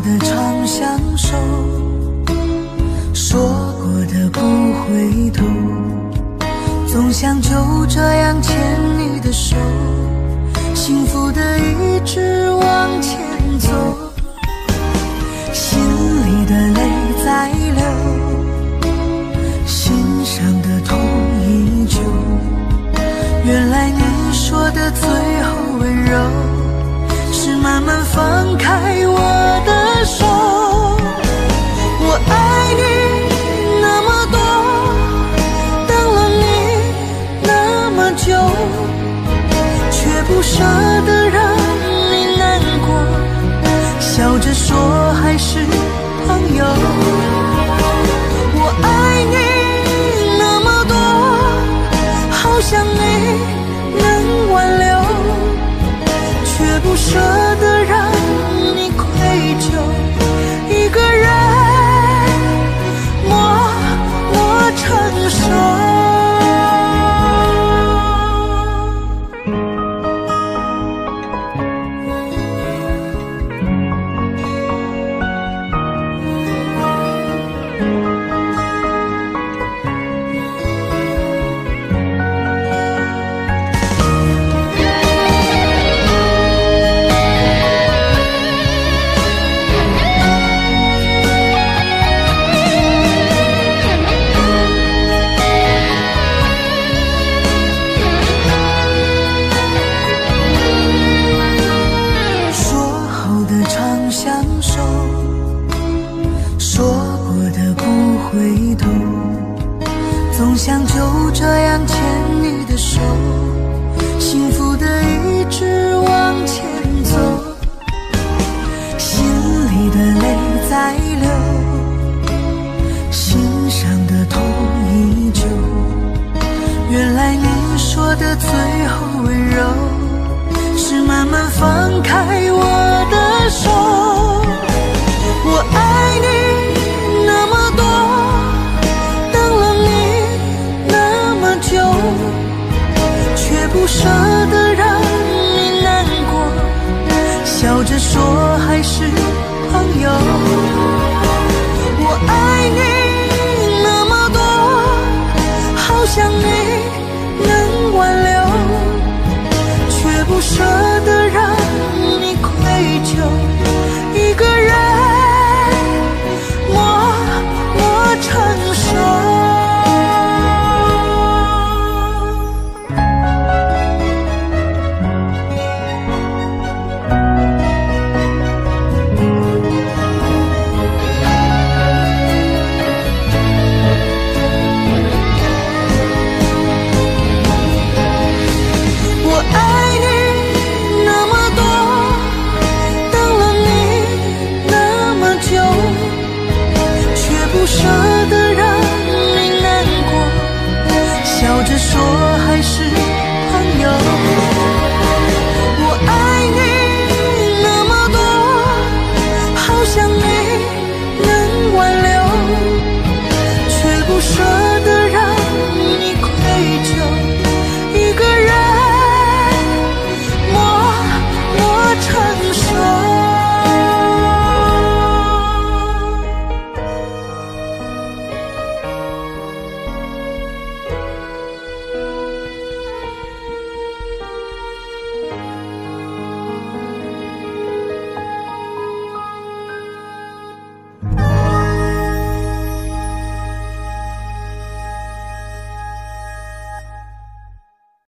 的长相守，说过的不回头，总想就这样牵你的手，幸福的一直往前走。想你能挽留，却不舍。想就这样牵你的手，幸福的一直往前走，心里的泪在流，心上的痛依旧。原来你说的最后温柔。是慢慢放开舍得让你难过，笑着说还是朋友。我爱你那么多，好想你说。